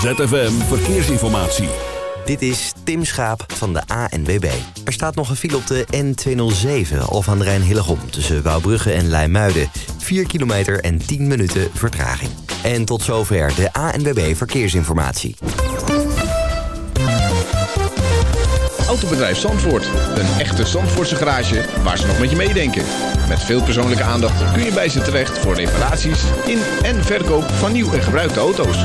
ZFM Verkeersinformatie. Dit is Tim Schaap van de ANWB. Er staat nog een file op de N207, of aan de Rijn-Hillegom... tussen Wouwbrugge en Leimuiden. 4 kilometer en 10 minuten vertraging. En tot zover de ANWB Verkeersinformatie. Autobedrijf Zandvoort. Een echte Zandvoortse garage waar ze nog met je meedenken. Met veel persoonlijke aandacht kun je bij ze terecht... voor reparaties in en verkoop van nieuw en gebruikte auto's.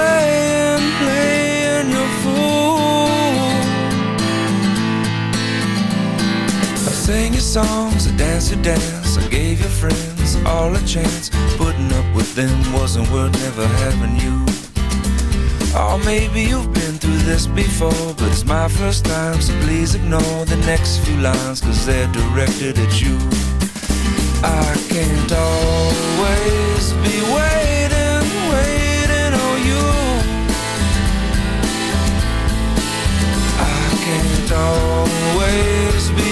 sang your songs, I danced your dance, I gave your friends all a chance. Putting up with them wasn't worth never having you. Or maybe you've been through this before, but it's my first time, so please ignore the next few lines, cause they're directed at you. I can't always be waiting, waiting on you. I can't always be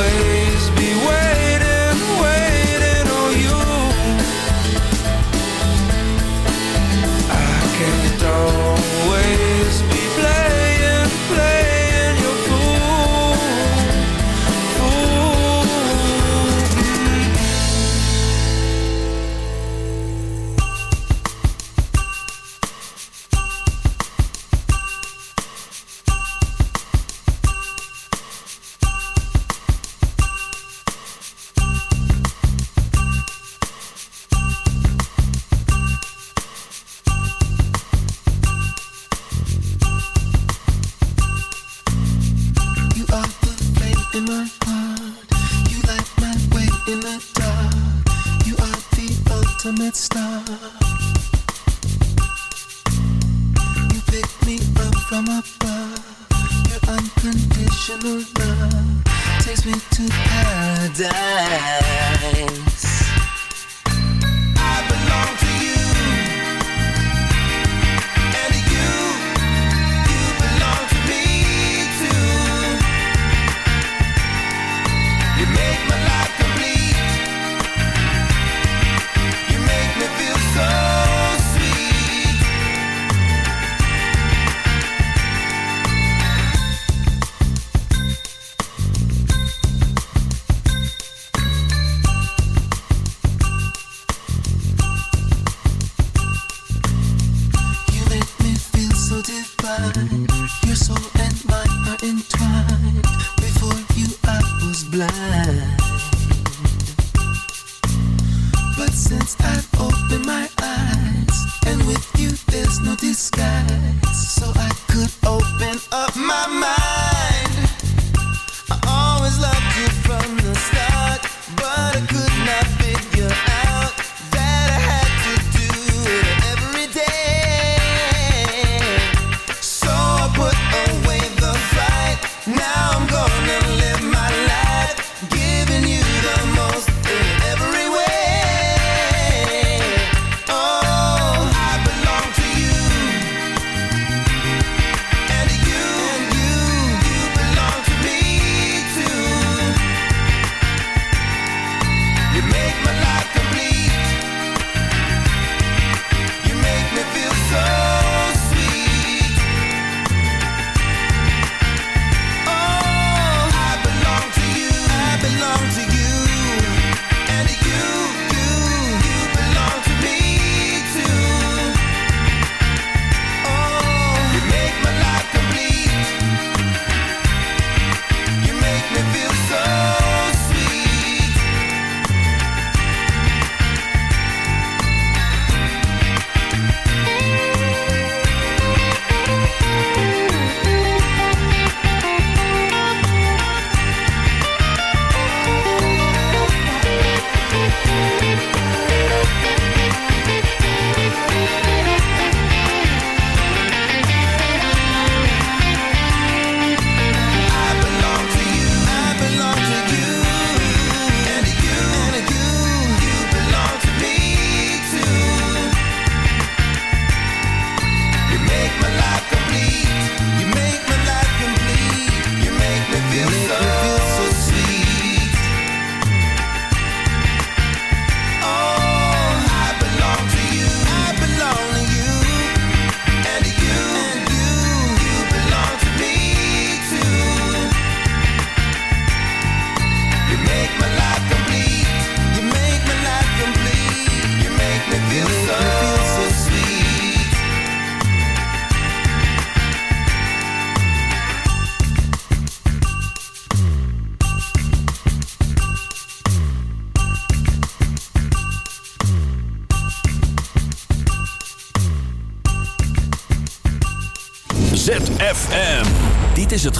always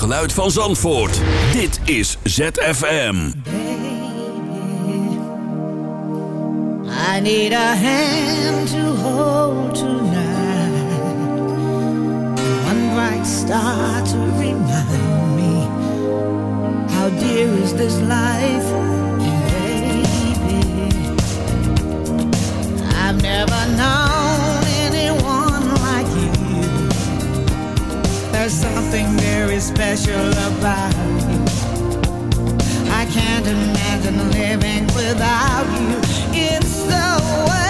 geluid van Zandvoort. Dit is ZFM. I need a hand to hold tonight. One bright star to remind me how dear is this life, baby. I've never known There's something very special about you. I can't imagine living without you. It's the way.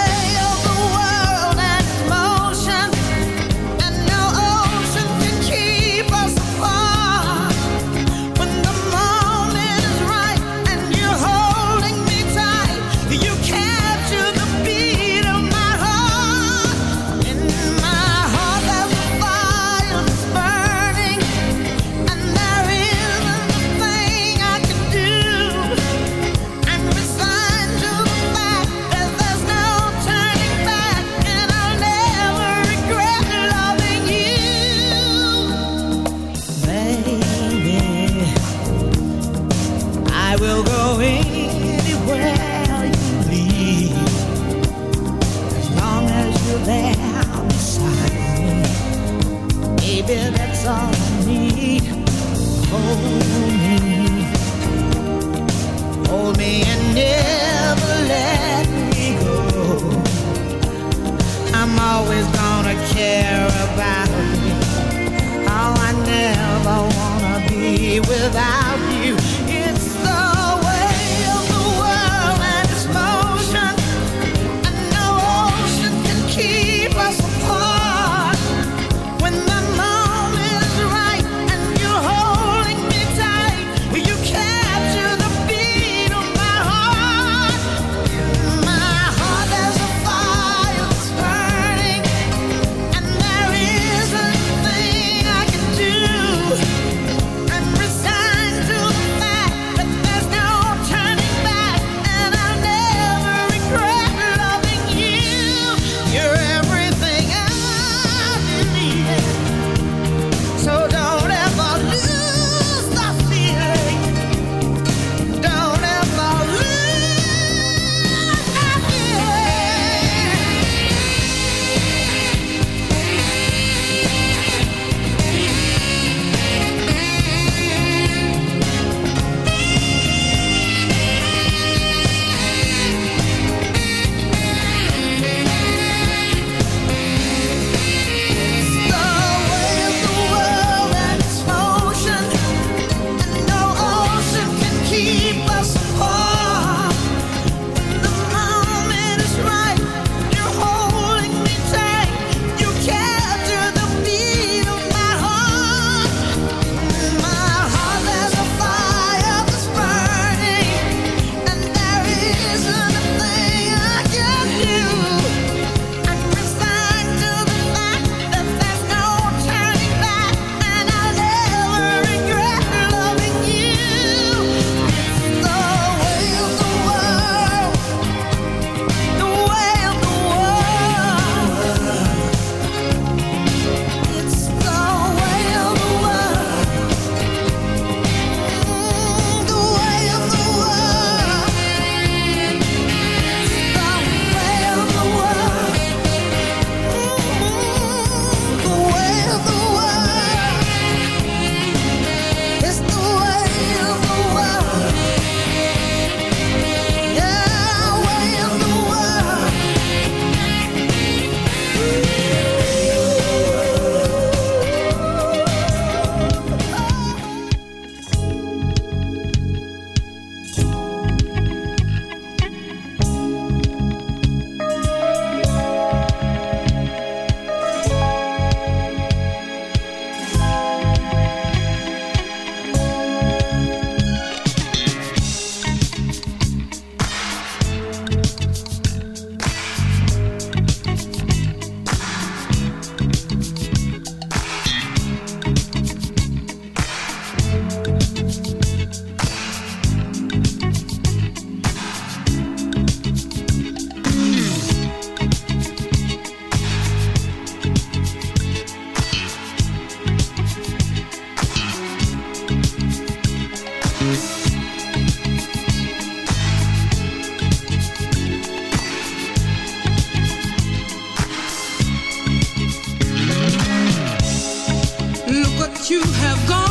Have gone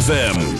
ZFM.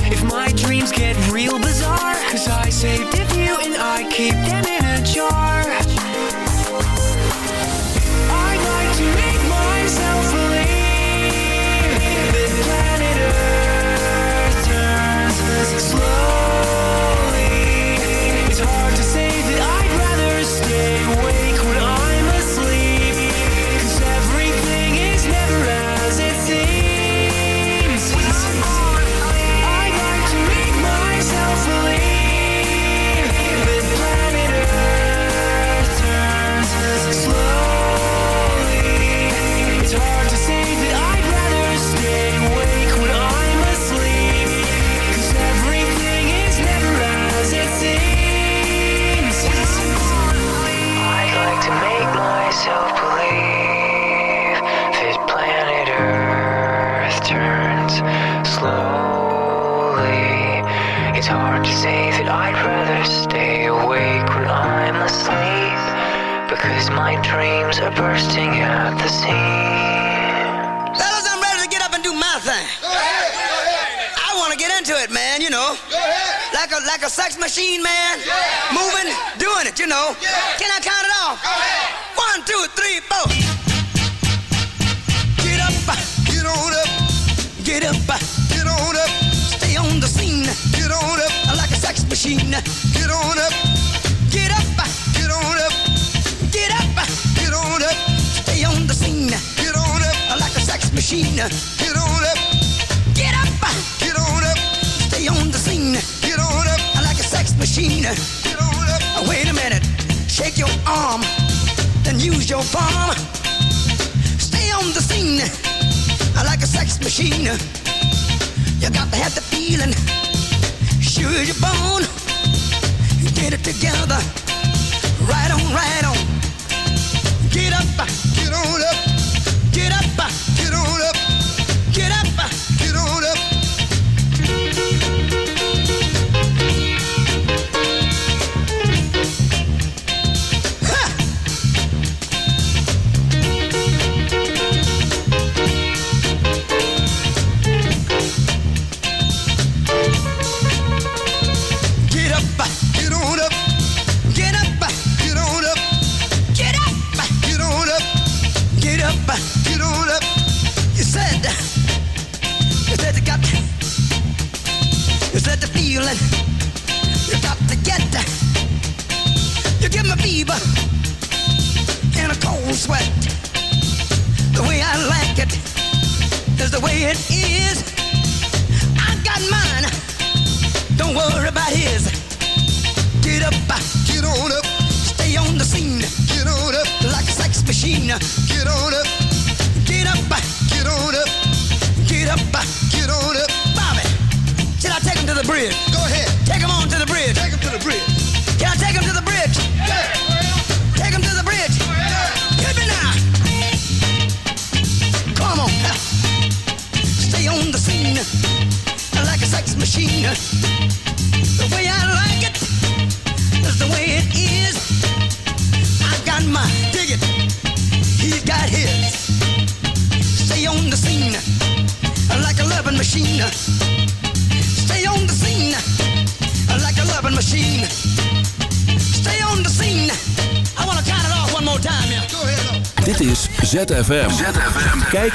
Cause I saved if you and I keep them in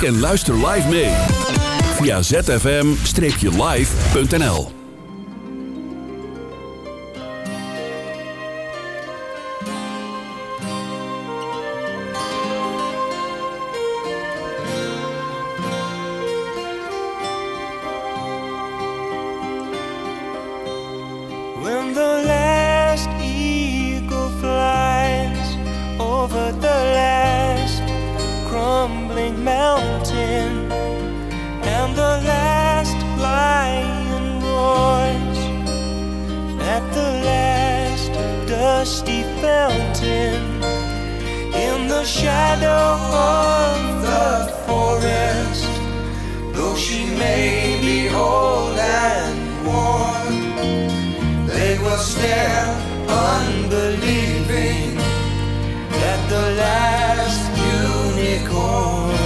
en luister live mee via zfm-live.nl. When the last eagle flies over the last crumbling mountain. the last lion roars at the last dusty fountain in the shadow of the forest. Though she may be old and worn, they will stare unbelieving at the last unicorn.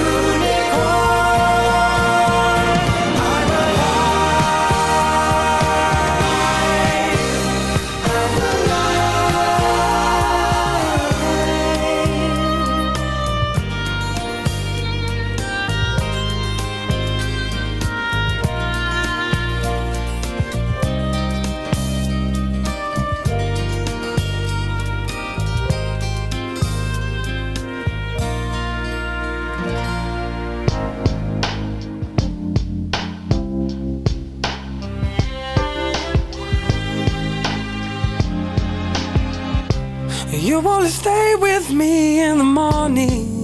stay with me in the morning.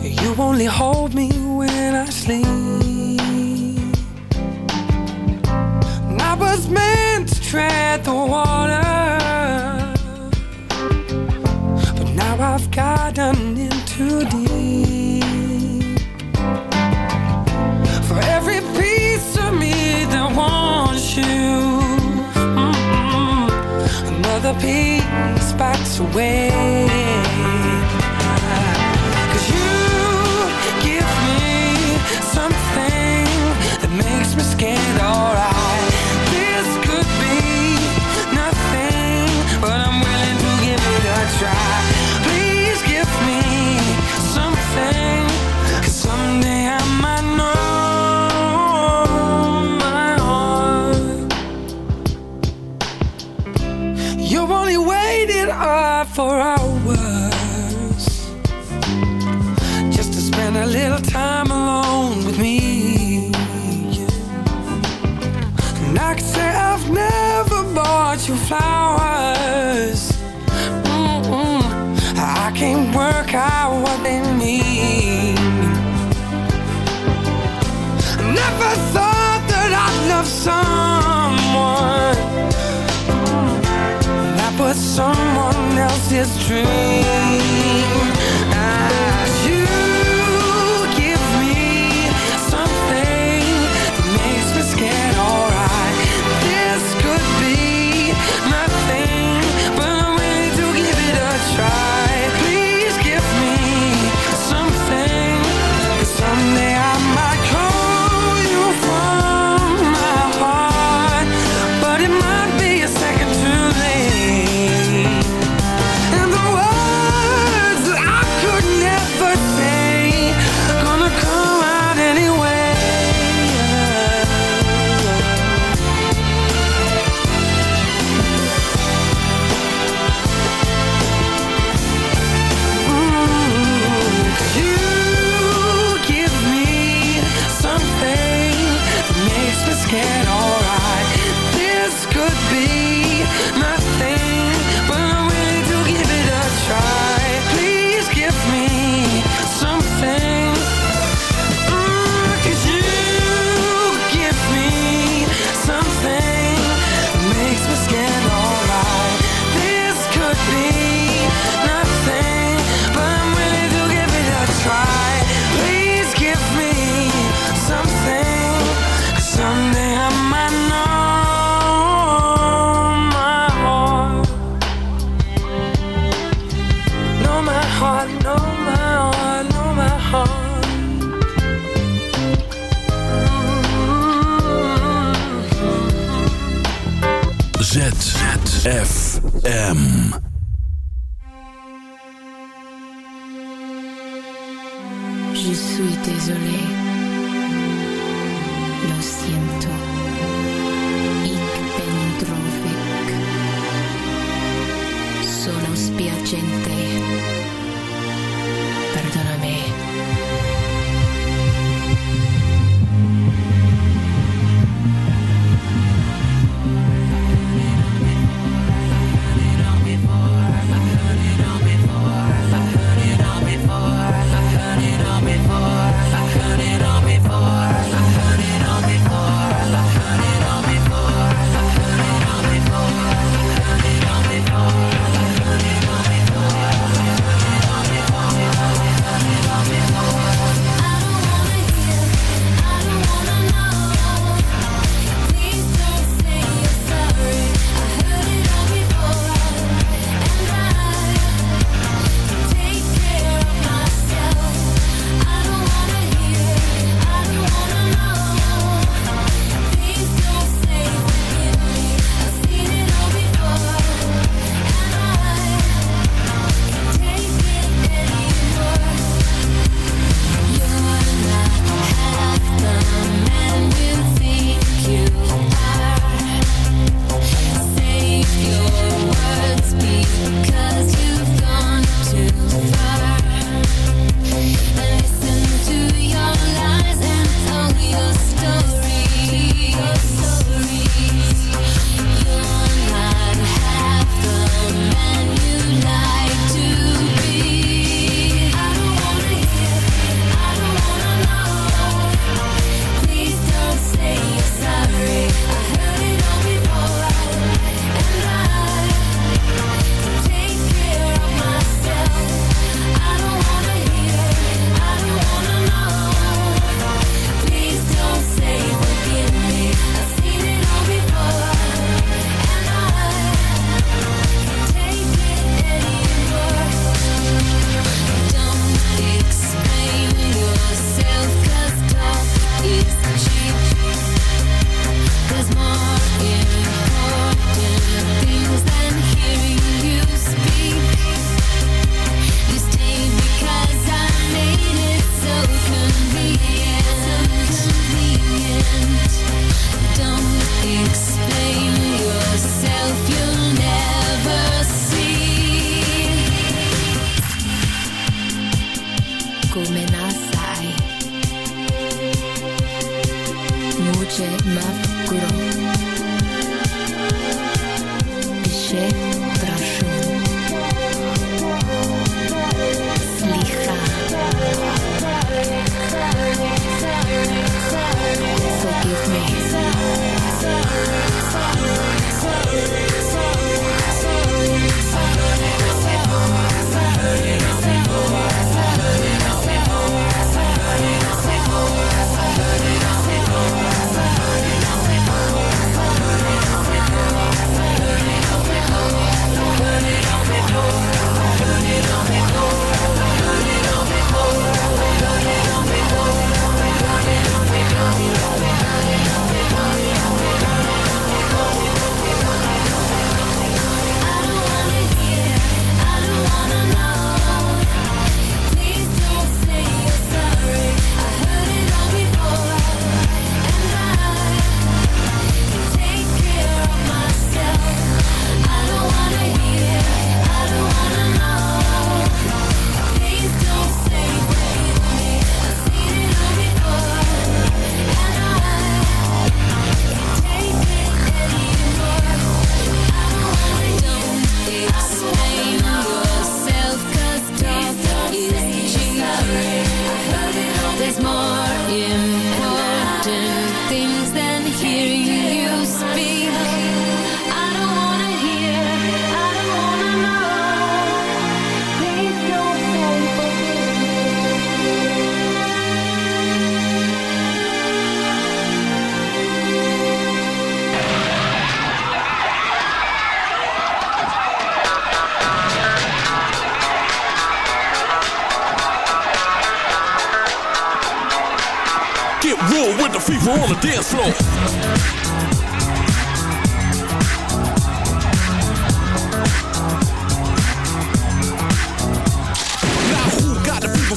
You only hold away.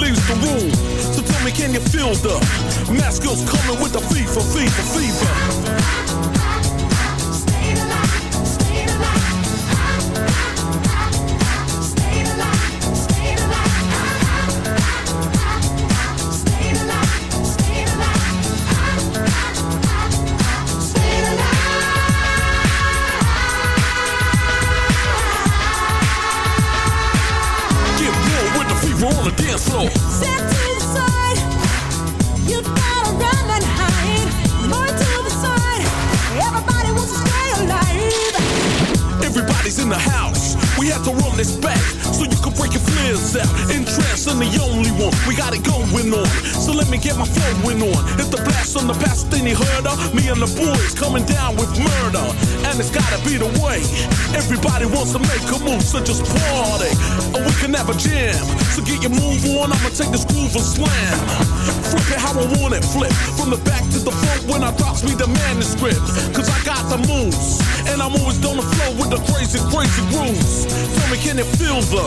leaves the room. So tell me, can you feel the mask coming with the fever, fever, fever? In the house. We have to run this back so you can break your flares out. In the only one. We got it going on. So let me get my flowing on. Hit the blast on the past thing you heard of. Me and the boys coming down with murder. And it's gotta be the way. Everybody wants to make a move, so just party. Or we can have a jam. So get your move on. I'ma take this groove and slam. Flip it how I want it. Flip from the back to the front when I drops me the manuscript. Cause I got the moves. And I'm always gonna flow with the crazy, crazy grooves. Tell me, can you feel the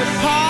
apart.